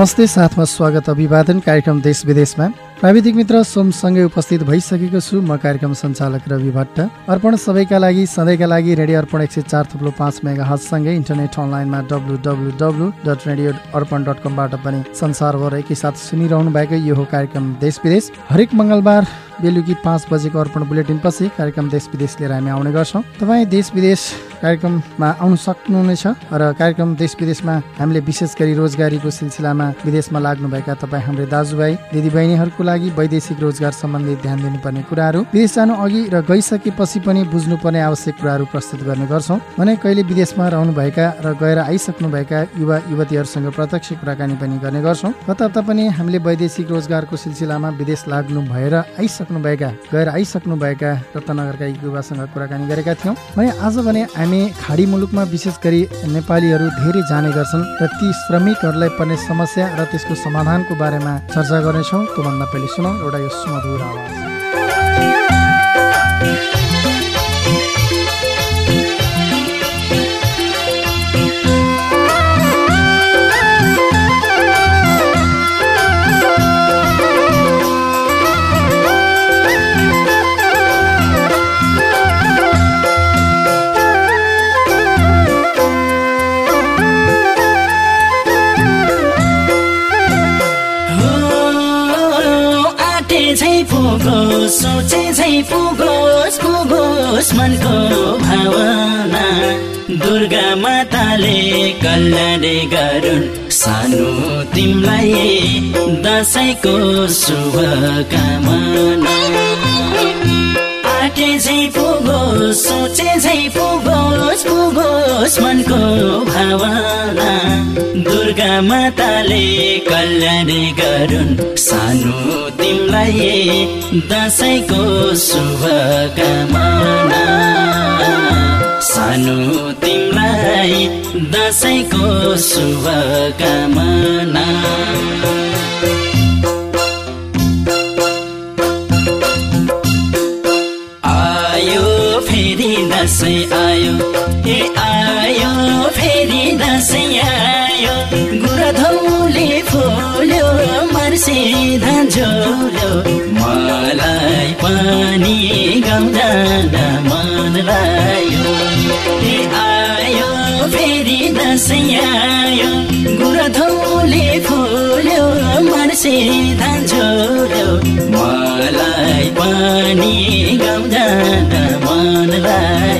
नमस्ते साथमा स्वागत अभिवादन कार्यक्रम देश विदेशमा। प्राविधिक मित्र सोमसँगै उपस्थित भइसकेको छु म कार्यक्रम सञ्चालक रवि भट्ट। अर्पण सबैका लागि सधैँका लागि रेडियो अर्पण एक सय चार थुप्रो पाँच मेगा हजसँगै इन्टरनेट अनलाइनमा W W W dot radio Arpan dot कमबाट पनि संसारभर एकैसाथ सुनिरहनु भएको यो हो कार्यक्रम देश विदेश। हरेक मङ्गलबार बेलुकी पाँच बजेको अर्पण बुलेटिन पछि कार्यक्रम देश विदेश लिएर हामी आउने गर्छौँ। तपाईँ देश विदेश कार्यक्रममा आउनु सक्नुहुनेछ र कार्यक्रम देश विदेशमा हामीले विशेष गरी रोजगारीको सिलसिलामा विदेशमा लाग्नुभएका तपाईँ हाम्रो दाजुभाइ दिदीबहिनीहरूको लागि वैदेशिक रोजगार सम्बन्धी ध्यान दिनुपर्ने कुराहरू विदेश जानु अघि र गइसकेपछि पनि बुझ्नुपर्ने आवश्यक कुराहरू प्रस्तुत गर्ने गर्छौँ। भने कहिले विदेशमा रहनुभएका र गएर आइसक्नुभएका युवा युवतीहरूसँग प्रत्यक्ष कुराकानी पनि गर्ने गर्छौँ। कता पनि हामीले वैदेशिक रोजगारको सिलसिलामा विदेश लाग्नु भएर आइसक्नुभएका गएर आइसक्नुभएका रत्नगरका युवासँग कुराकानी गरेका थियौँ। भने आज भने हामी खाडी मुलुकमा विशेष गरी नेपालीहरू धेरै जाने गर्छन् र ती श्रमिकहरूलाई पर्ने समस्या र त्यसको समाधानको बारेमा चर्चा गर्नेछौँ। त्योभन्दा सुनौ एउटा यो सुमधुर आवाज। दुर्गा माताले कल्याण गरून् सानो तिमीलाई दसैँको शुभकामना। झै पुगोस् सोचे झै पुगोस् पुगोस् मनको भावना। दुर्गा माताले कल्याण गरून् सानो तिमीलाई दसैँको शुभकामना। सानो तिमीलाई दसैँको शुभकामना। आयो फेरि दसैँ मलाई पनि गाउँ जान मन लाग्यो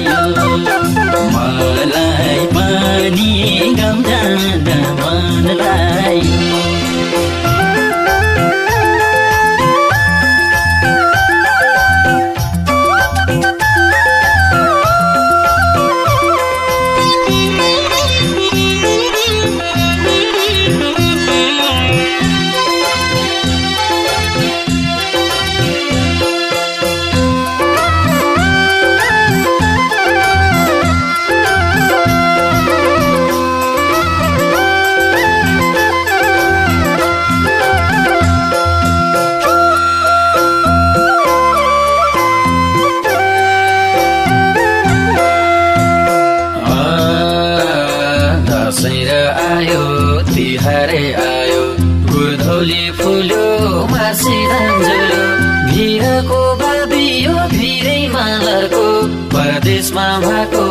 परदेशमा भएको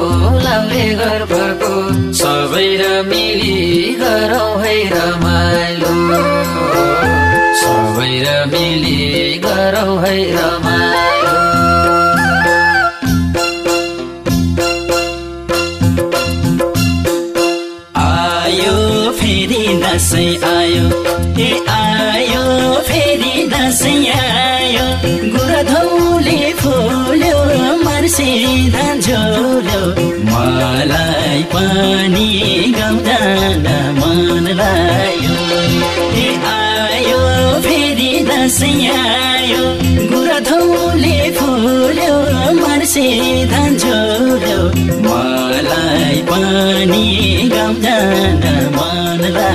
लाउले घर फर्को सबै र मिली गरौँ है रमाइलो सबै र मिली गरौँ है रमाइलो दसैँ आयो ए आयो? फेरि दसैँ आयो। गुरधौले फुल्यो सिधा झोल्यो। मलाई पनि गाउँ जान मन लाग्यो ए आयो? फेरि दसैँ आयो। गुरधौले फुल्यो मर्सिधा झोल्यो। मलाई पनि गाउँ जान मन लाग्यो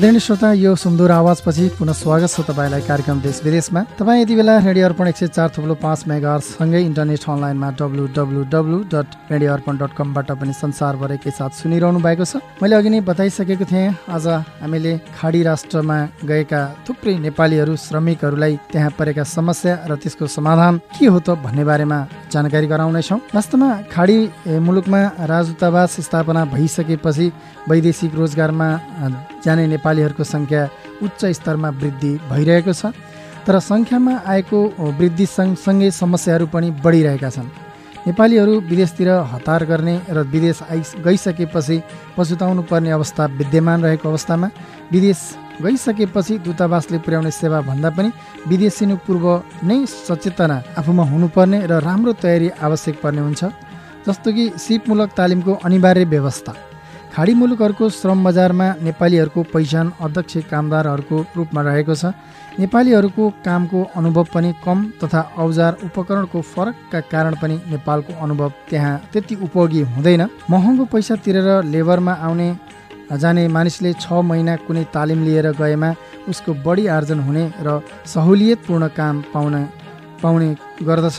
आदरणीय श्रोता यो सुन्दर आवाजपछि पुनः स्वागत छ तपाईँलाई कार्यक्रम देश विदेशमा। तपाईँ यति बेला रेडियो अर्पण एक सय चार थुप्रो पाँच सँगै इन्टरनेट अनलाइनमा W W W dot radio Arpan dot कमबाट पनि संसारभर साथ सुनिरहनु भएको छ। मैले अघि नै बताइसकेको थिएँ आज हामीले खाडी राष्ट्रमा गएका थुप्रै नेपालीहरू श्रमिकहरूलाई त्यहाँ परेका समस्या र त्यसको समाधान के हो त भन्ने बारेमा जानकारी गराउनेछौँ। वास्तवमा खाडी मुलुकमा राजदूतावास स्थापना भइसकेपछि वैदेशिक रोजगारमा जाने नेपालीहरूको सङ्ख्या उच्च स्तरमा वृद्धि भइरहेको छ तर सङ्ख्यामा आएको वृद्धि सँगसँगै समस्याहरू पनि बढिरहेका छन्। नेपालीहरू विदेशतिर हतार गर्ने र विदेश आइ गइसकेपछि पछुताउनु पर्ने अवस्था विद्यमान रहेको अवस्थामा विदेश गइसकेपछि दूतावासले पुर्याउने सेवा भन्दा पनि विदेशिनु पूर्व नै सचेतना आफूमा हुनुपर्ने र राम्रो तयारी आवश्यक पर्ने हुन्छ जस्तो कि सिपमूलक तालिमको अनिवार्य व्यवस्था। खाडी मुलुकहरूको श्रम बजारमा नेपालीहरूको पहिचान अध्यक्ष कामदारहरूको रूपमा रहेको छ। नेपालीहरूको कामको अनुभव पनि कम तथा औजार उपकरणको फरकका कारण पनि नेपालको अनुभव त्यहाँ त्यति उपयोगी हुँदैन। महँगो पैसा तिरेर लेबरमा आउने जाने मानिसले छ महिना कुनै तालिम लिएर गएमा उसको बढी आर्जन हुने र सहुलियतपूर्ण काम पाउने पाउने गर्दछ।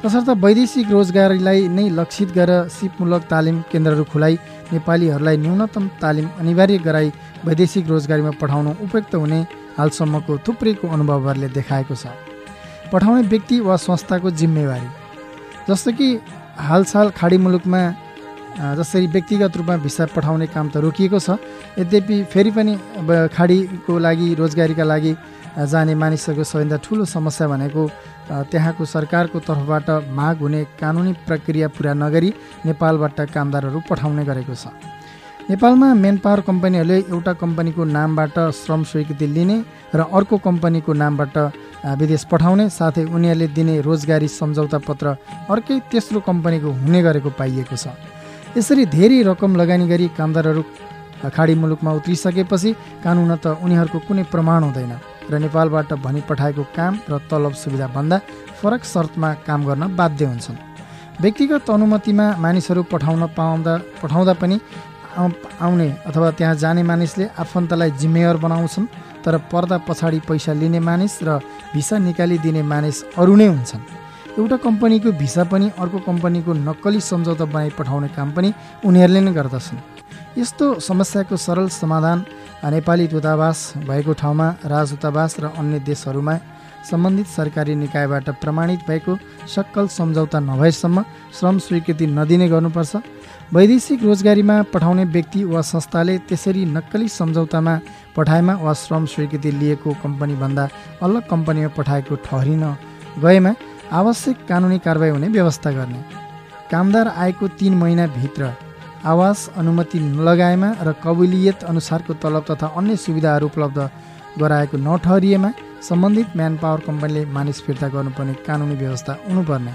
तसर्थ वैदेशिक रोजगारीलाई नै लक्षित गरेर सिपमूलक तालिम केन्द्रहरू खुलाइ नेपालीहरूलाई न्यूनतम तालिम अनिवार्य गराई वैदेशिक रोजगारीमा पठाउनु उपयुक्त हुने हालसम्मको थुप्रैको अनुभवहरूले देखाएको छ। पठाउने व्यक्ति वा संस्थाको जिम्मेवारी। जस्तो कि हालसाल खाडी मुलुकमा जसरी व्यक्तिगत रूपमा भिसा पठाउने काम त रोकिएको छ। यद्यपि फेरि पनि खाडीको लागि रोजगारीका लागि जाने मानिसहरूको सबैभन्दा ठुलो समस्या भनेको त्यहाँको सरकारको तर्फबाट माग हुने कानुनी प्रक्रिया पुरा नगरी नेपालबाट कामदारहरू पठाउने गरेको छ। नेपालमा मेन पावर कम्पनीहरूले एउटा कम्पनीको नामबाट श्रम स्वीकृति लिने र अर्को कम्पनीको नामबाट विदेश पठाउने साथै उनीहरूले दिने रोजगारी सम्झौता पत्र अर्कै तेस्रो कम्पनीको हुने गरेको पाइएको छ। यसरी धेरै रकम लगानी गरी कामदारहरू खाडी मुलुकमा उत्रिसकेपछि कानुन त उनीहरूको कुनै प्रमाण हुँदैन र नेपालबाट भनी पठाएको काम र तलब सुविधाभन्दा फरक शर्तमा काम गर्न बाध्य हुन्छन्। व्यक्तिगत अनुमतिमा मानिसहरू पठाउन पाउँदा पठाउँदा पनि आउने अथवा त्यहाँ जाने मानिसले आफन्तलाई जिम्मेवार बनाउँछन् तर पर्दा पछाडि पैसा लिने मानिस र भिसा निकालिदिने मानिस अरू नै हुन्छन्। एउटा कम्पनीको भिसा पनि अर्को कम्पनीको नक्कली सम्झौता बनाइ पठाउने काम पनि उनीहरूले नै गर्दछन्। यस्तो समस्याको सरल समाधान नेपाली दूतावास भएको ठाउँमा राजदूतावास र अन्य देशहरूमा सम्बन्धित सरकारी निकायबाट प्रमाणित भएको सक्कल सम्झौता नभएसम्म श्रम स्वीकृति नदिने गर्नुपर्छ। वैदेशिक रोजगारीमा पठाउने व्यक्ति वा संस्थाले त्यसरी नक्कली सम्झौतामा पठाएमा वा श्रम स्वीकृति लिएको कम्पनीभन्दा अलग कम्पनीमा पठाएको ठहरिन गएमा आवश्यक कानुनी कारवाही हुने व्यवस्था गर्ने। कामदार आएको तिन महिनाभित्र आवास अनुमति नलगाएमा र कबुलियत अनुसारको तलब तथा अन्य सुविधाहरू उपलब्ध गराएको नठहरिएमा सम्बन्धित म्यान पावर कम्पनीले मानिस फिर्ता गर्नुपर्ने कानुनी व्यवस्था हुनुपर्ने।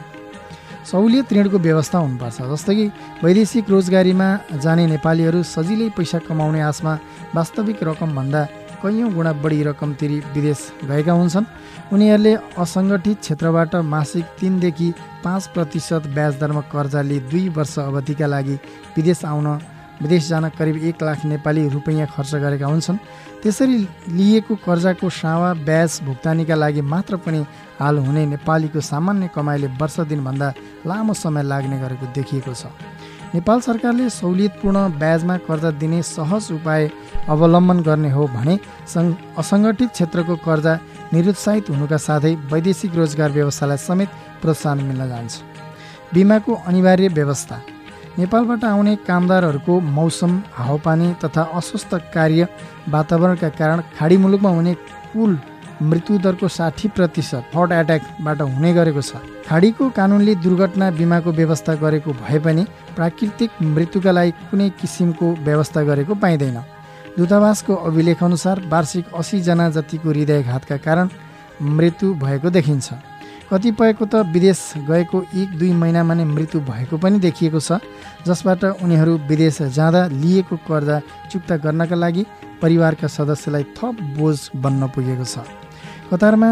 सहुलियत ऋणको व्यवस्था हुनुपर्छ जस्तै कि वैदेशिक रोजगारीमा जाने नेपालीहरू सजिलै पैसा कमाउने आशमा वास्तविक रकमभन्दा कैयौँ गुणा बढी रकम तिरी विदेश गएका हुन्छन्। उनीहरूले असङ्गठित क्षेत्रबाट मासिक तिनदेखि पाँच प्रतिशत ब्याज दरमा कर्जा लिई दुई वर्ष अवधिका लागि विदेश आउन विदेश जान करिब एक लाख नेपाली रुपियाँ खर्च गरेका हुन्छन्। त्यसरी लिएको कर्जाको सावा ब्याज भुक्तानीका लागि मात्र पनि हाल हुने नेपालीको सामान्य कमाइले वर्ष दिनभन्दा लामो समय लाग्ने गरेको देखिएको छ। नेपाल सरकारले सहुलियतपूर्ण ब्याजमा कर्जा दिने सहज उपाय अवलम्बन गर्ने हो भने असङ्गठित क्षेत्रको कर्जा निरुत्साहित हुनुका साथै वैदेशिक रोजगार व्यवस्थालाई समेत प्रोत्साहन मिल्न जान्छ। बिमाको अनिवार्य व्यवस्था। नेपालबाट आउने कामदारहरूको मौसम हावापानी तथा अस्वस्थ कार्य वातावरणका कारण खाडी मुलुकमा हुने कुल मृत्युदरको साठी प्रतिशत हार्ट एट्याकबाट हुने गरेको छ। खाडीको कानुनले दुर्घटना बिमाको व्यवस्था गरेको भए पनि प्राकृतिक मृत्युका लागि कुनै किसिमको व्यवस्था गरेको पाइँदैन। दूतावासको अभिलेखअनुसार वार्षिक असीजना जतिको हृदयघातका कारण मृत्यु भएको देखिन्छ। कतिपयको त विदेश गएको एक दुई महिनामा नै मृत्यु भएको पनि देखिएको छ जसबाट उनीहरू विदेश जाँदा लिएको कर्जा चुक्ता गर्नका लागि परिवारका सदस्यलाई थप बोझ बन्न पुगेको छ। कतारमा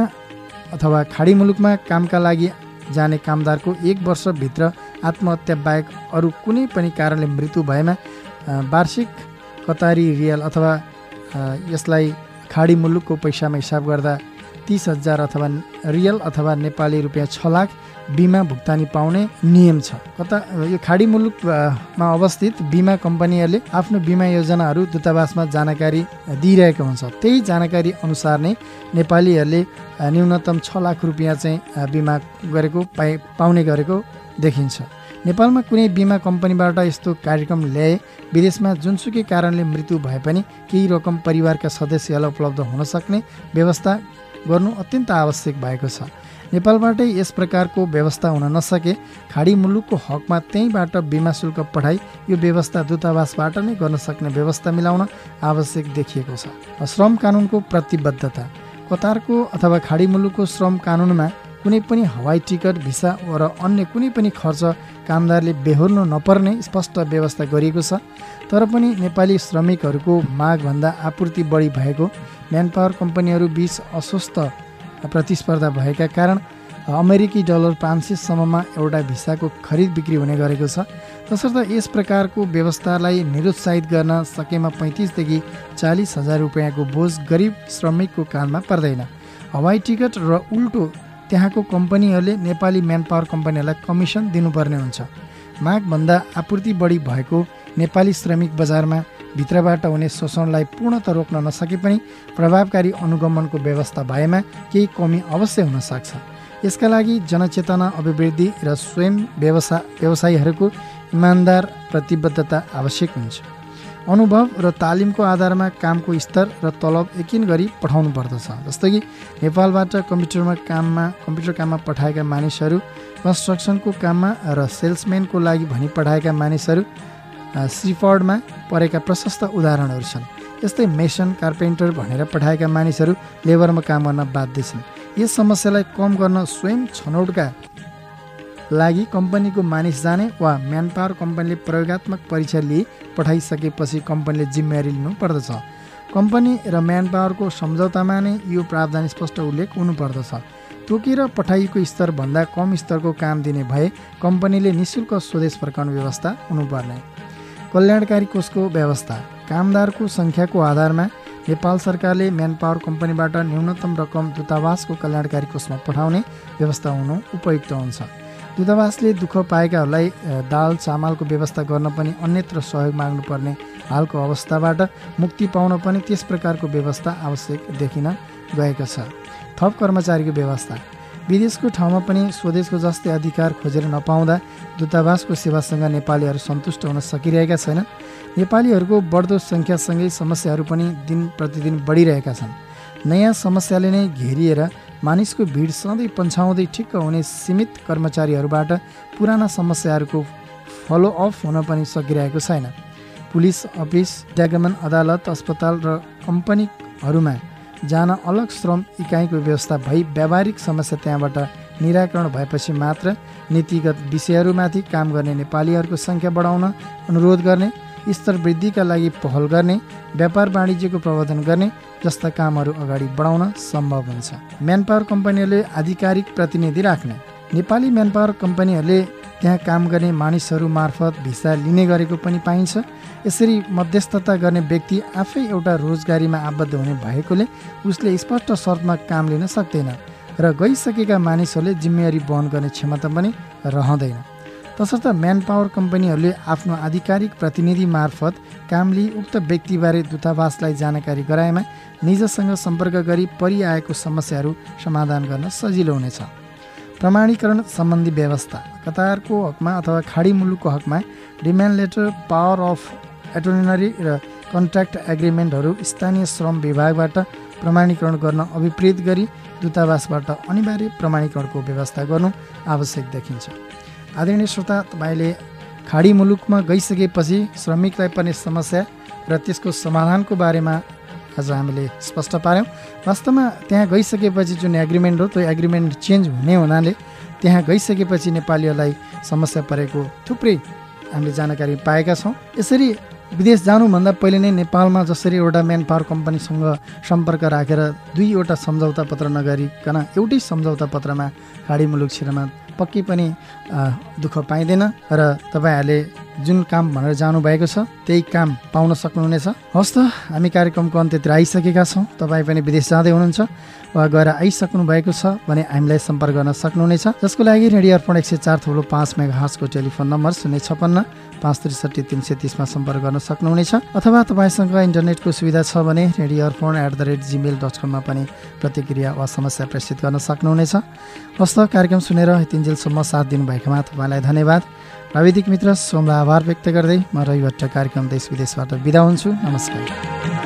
अथवा खाडी मुलुकमा कामका लागि जाने कामदारको एक वर्षभित्र आत्महत्या बाहेक अरू कुनै पनि कारणले मृत्यु भएमा वार्षिक कतारी रियल अथवा यसलाई खाडी मुलुकको पैसामा हिसाब गर्दा तिस हजार अथवा रियल अथवा नेपाली रुपियाँ छ लाख बिमा भुक्तानी पाउने नियम छ। कता यो खाडी मुलुकमा अवस्थित बिमा कम्पनीहरूले आफ्नो बिमा योजनाहरू दूतावासमा जानकारी दिइरहेको हुन्छ। त्यही जानकारी अनुसार नै नेपालीहरूले न्यूनतम छ लाख रुपियाँ चाहिँ बिमा गरेको पाइ पाउने गरेको देखिन्छ। नेपालमा कुनै बिमा कम्पनीबाट यस्तो कार्यक्रम ल्याए विदेशमा जुनसुकै कारणले मृत्यु भए पनि केही रकम परिवारका सदस्यहरूलाई उपलब्ध हुन सक्ने व्यवस्था गर्नु अत्यन्त आवश्यक भएको छ। नेपालबाटै यस प्रकारको व्यवस्था हुन नसके खाडी मुलुकको हकमा त्यहीँबाट बिमा शुल्क पठाई यो व्यवस्था दूतावासबाट नै गर्न सक्ने व्यवस्था मिलाउन आवश्यक देखिएको छ। श्रम कानुनको प्रतिबद्धता। कतारको अथवा खाडी मुलुकको श्रम कानुनमा कुनै पनि हवाई टिकट भिसा र अन्य कुनै पनि खर्च कामदारले बेहोर्नु नपर्ने स्पष्ट व्यवस्था गरिएको छ। तर पनि नेपाली श्रमिकहरूको मागभन्दा आपूर्ति बढी भएको म्यान पावर कम्पनीहरू बिच अस्वस्थ प्रतिस्पर्धा भएका कारण अमेरिकी डलर पाँच सयसम्ममा एउटा भिसाको खरिद बिक्री हुने गरेको छ। तसर्थ यस प्रकारको व्यवस्थालाई निरुत्साहित गर्न सकेमा पैँतिसदेखि चालिस हजार रुपियाँको बोझ गरिब श्रमिकको कालमा पर्दैन। हवाई टिकट र उल्टो त्यहाँको कम्पनीहरूले नेपाली म्यान पावर कम्पनीहरूलाई कमिसन दिनुपर्ने हुन्छ। मागभन्दा आपूर्ति बढी भएको नेपाली श्रमिक बजारमा भित्रबाट हुने शोषणलाई पूर्णत रोक्न नसके पनि प्रभावकारी अनुगमनको व्यवस्था भएमा केही कमी अवश्य हुन सक्छ। यसका लागि जनचेतना अभिवृद्धि र स्वयं व्यवसाय व्यवसायीहरूको इमान्दार प्रतिबद्धता आवश्यक हुन्छ। अनुभव र तालिमको आधारमा कामको स्तर र तलब यकिन गरी पठाउनु पर्दछ। जस्तो कि नेपालबाट कम्प्युटरमा काममा कम्प्युटर काममा पठाएका मानिसहरू कन्स्ट्रक्सनको काममा र सेल्सम्यानको लागि भनी पठाएका मानिसहरू सिफर्डमा परेका प्रशस्त उदाहरणहरू छन्। यस्तै मेसन कार्पेन्टर भनेर पठाएका मानिसहरू लेबरमा काम गर्न बाध्य छन्। यस समस्यालाई कम गर्न स्वयं छनौटका लागि कम्पनीको मानिस जाने वा म्यान पावर कम्पनीले प्रयोगत्मक परीक्षा लिए पठाइसकेपछि कम्पनीले जिम्मेवारी लिनु पर्दछ कम्पनी र म्यान पावरको सम्झौतामा नै यो प्रावधान स्पष्ट उल्लेख हुनुपर्दछ। तोकेर पठाइएको स्तरभन्दा कम स्तरको काम दिने भए कम्पनीले निशुल्क स्वदेश फर्काउने व्यवस्था हुनुपर्ने। कल्याणकारी कोषको व्यवस्था। कामदारको सङ्ख्याको आधारमा नेपाल सरकारले म्यान पावर कम्पनीबाट न्यूनतम रकम दूतावासको कल्याणकारी कोषमा पठाउने व्यवस्था हुनु उपयुक्त हुन्छ। दूतावासले दुःख पाएकाहरूलाई दाल चामलको व्यवस्था गर्न पनि अन्यत्र सहयोग माग्नुपर्ने हालको अवस्थाबाट मुक्ति पाउन पनि त्यस प्रकारको व्यवस्था आवश्यक देखिन गएको छ। थप कर्मचारीको व्यवस्था। विदेशको ठाउँमा पनि स्वदेशको जस्तै अधिकार खोजेर नपाउँदा दूतावासको सेवासँग नेपालीहरू सन्तुष्ट हुन सकिरहेका छैनन्। नेपालीहरूको बढ्दो सङ्ख्यासँगै समस्याहरू पनि दिन प्रतिदिन बढिरहेका छन्। नयाँ समस्याले नै घेरिएर मानिसको भिड सधैँ पन्छाउँदै ठिक्क हुने सीमित कर्मचारीहरूबाट पुराना समस्याहरूको फलोअप हुन पनि सकिरहेको छैन। पुलिस अफिस ट्यागमन अदालत अस्पताल र कम्पनीहरूमा जान अलग श्रम इकाइको व्यवस्था भई व्यावहारिक समस्या त्यहाँबाट निराकरण भएपछि मात्र नीतिगत विषयहरूमाथि काम गर्ने नेपालीहरूको सङ्ख्या बढाउन अनुरोध गर्ने स्तर वृद्धिका लागि पहल गर्ने व्यापार वाणिज्यको प्रवर्धन गर्ने जस्ता कामहरू अगाडि बढाउन सम्भव हुन्छ। म्यान पावर कम्पनीहरूले आधिकारिक प्रतिनिधि राख्ने। नेपाली म्यान पावर कम्पनीहरूले त्यहाँ काम गर्ने मानिसहरू मार्फत भिसा लिने गरेको पनि पाइन्छ। यसरी मध्यस्थता गर्ने व्यक्ति आफै एउटा रोजगारीमा आबद्ध हुने भएकोले उसले स्पष्ट शर्तमा काम लिन सक्दैन र गइसकेका मानिसहरूले जिम्मेवारी वहन गर्ने क्षमता पनि रहँदैन। तसर्थ म्यान पावर कम्पनीहरूले आफ्नो आधिकारिक प्रतिनिधि मार्फत काम लिई उक्त व्यक्तिबारे दूतावासलाई जानकारी गराएमा निजसँग सम्पर्क गरी परिआएको समस्याहरू समाधान गर्न सजिलो हुनेछ। प्रमाणीकरण सम्बन्धी व्यवस्था कतारको हकमा अथवा खाडी मुलुकको हकमा डिमान्ड लेटर पावर अफ एटोनरी र कन्ट्र्याक्ट एग्रिमेन्टहरू स्थानीय श्रम विभागबाट प्रमाणीकरण गर्न अभिप्रेत गरी दूतावासबाट अनिवार्य प्रमाणीकरणको व्यवस्था गर्नु आवश्यक देखिन्छ। आदरणीय श्रोता तपाईँले खाडी मुलुकमा गइसकेपछि श्रमिकलाई पर्ने समस्या र त्यसको समाधानको बारेमा आज हामीले स्पष्ट पाऱ्यौँ वास्तवमा त्यहाँ गइसकेपछि जुन एग्रिमेन्ट हो त्यो एग्रिमेन्ट चेन्ज हुने हुनाले त्यहाँ गइसकेपछि नेपालीहरूलाई समस्या परेको थुप्रै हामीले जानकारी पाएका छौँ। यसरी विदेश जानुभन्दा पहिले नै नेपालमा जसरी एउटा म्यान पावर कम्पनीसँग सम्पर्क राखेर दुईवटा सम्झौता पत्र नगरिकन एउटै सम्झौता पत्रमा खाडी मुलुक छिरमा पक्कै पनि दुःख पाइँदैन। र तपाईँहरूले जुन काम भनेर जानुभएको छ त्यही काम पाउन सक्नुहुनेछ। हस् त हामी कार्यक्रमको अन्त्यतिर आइसकेका छौँ। तपाईँ पनि विदेश जाँदै हुनुहुन्छ वा गएर आइसक्नु भएको छ भने हामीलाई सम्पर्क गर्न सक्नुहुनेछ। जसको लागि रेडियो अर्पण एक सय चार थुप्रो पाँच मेगा हर्सको टेलिफोन नम्बर शून्य छपन्न पाँच त्रिसठी तिन सय तिसमा सम्पर्क गर्न सक्नुहुनेछ। अथवा तपाईँसँग इन्टरनेटको सुविधा छ भने radio Arpan at the rate Gmail dot कममा पनि प्रतिक्रिया वा समस्या प्रेषित गर्न सक्नुहुनेछ। हस्त कार्यक्रम सुनेर तिनजेलसम्म साथ दिनुभएकोमा तपाईँलाई धन्यवाद। प्राविधिक मित्र सोमलाई आभार व्यक्त गर्दै म रविबाट कार्यक्रम देश विदेशबाट बिदा हुन्छु। नमस्कार।